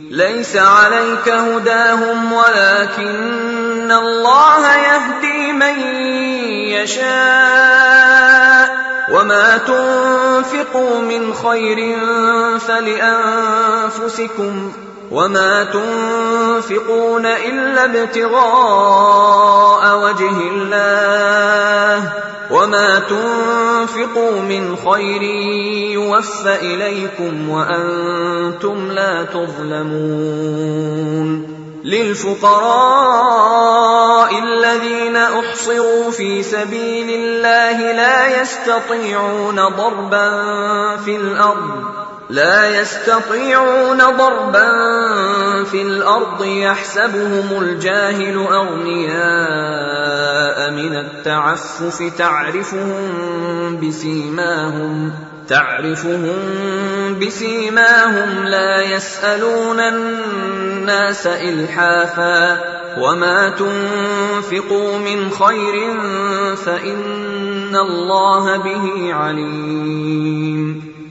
لَّيْسَ عَلَيْكَ هُدَاهُمْ وَلَٰكِنَّ اللَّهَ يَهْدِي مَن يَشَاءُ ۚ وَمَا تُنفِقُوا مِنْ خَيْرٍ فَلِأَنفُسِكُمْ ۚ وَمَا تُنفِقُونَ إِلَّا ابْتِغَاءَ وَجْهِ اللَّهِ ۚ وَمَا تُنفِقُوا مِنْ خَيْرٍ يُوَفَّ إِلَيْكُمْ وَأَنتُمْ لَا تُظْلَمُونَ لِلْفُقَرَاءِ الَّذِينَ أُحْصِرُوا فِي سَبِيلِ اللَّهِ لَا يَسْتَطِيعُونَ ضَرْبًا فِي الْأَرْضِ يَحْسَبُهُمُ الْجَاهِلُ أَغْنِيَاءَ مِنَ التَّعَفُّفِ تَعْرِفُهُم بِسِيمَاهُمْ لَا يَسْأَلُونَ النَّاسَ إِلْحَافًا ۗ. وَمَا تُنفِقُوا مِنْ خَيْرٍ فَإِنَّ اللَّهَ بِهِ عَلِيمٌ.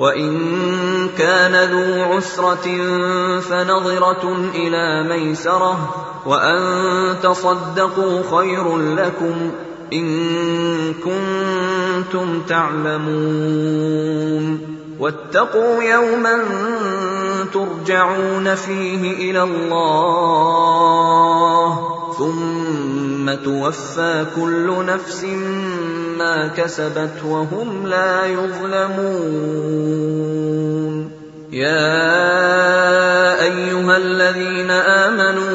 وَإِن كَانَ ذُو عُسْرَةٍ فَنَظِرَةٌ إِلَىٰ مَيْسَرَةٍ ۚ وَأَن تَصَدَّقُوا خَيْرٌ لَّكُمْ ۖ إِن كُنتُمْ تَعْلَمُونَ وَاتَّقُوا يَوْمًا تُرْجَعُونَ فِيهِ إِلَى اللَّهِ ثُمَّ تُوَفَّىٰ كُلُّ نَفْسٍ مَّا كَسَبَتْ وَهُمْ لَا يُظْلَمُونَ. يَا أَيُّهَا الَّذِينَ آمَنُوا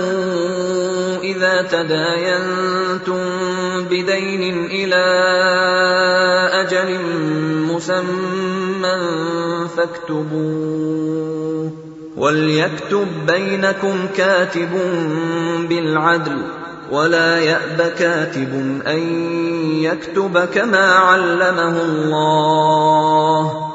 إِذَا تَدَايَنتُم بِدَيْنٍ إِلَىٰ أَجَلٍ مُّسَمًّى فَاكْتُبُوهُ ۚ وَلْيَكْتُب بَّيْنَكُمْ كَاتِبٌ بِالْعَدْلِ ۚ وَلَا يَأْبَ كَاتِبٌ أَن يَكْتُبَ كَمَا عَلَّمَهُ اللَّهُ ۚ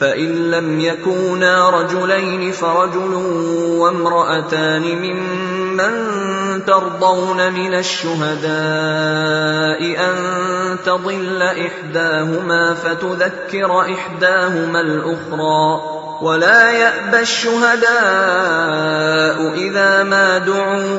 فَإِن لَّمْ يَكُونَا رَجُلَيْنِ فَرَجُلٌ وَامْرَأَتَانِ مِمَّن ممن ترضون من الشهداء أن تضل إحداهما فتذكر إحداهما الأخرى ولا يأبى الشهداء إذا ما دعوا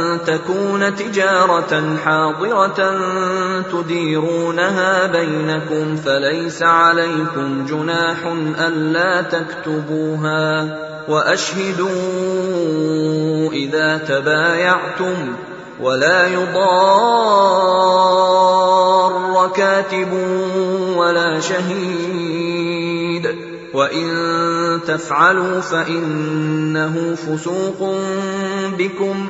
تكون تجارة حاضرة تديرونها بينكم فليس عليكم جناح ألا تكتبوها وأشهدوا إذا تبايعتم ولا يضار كاتب ولا شهيد وإن تفعلوا فإنه فسوق بكم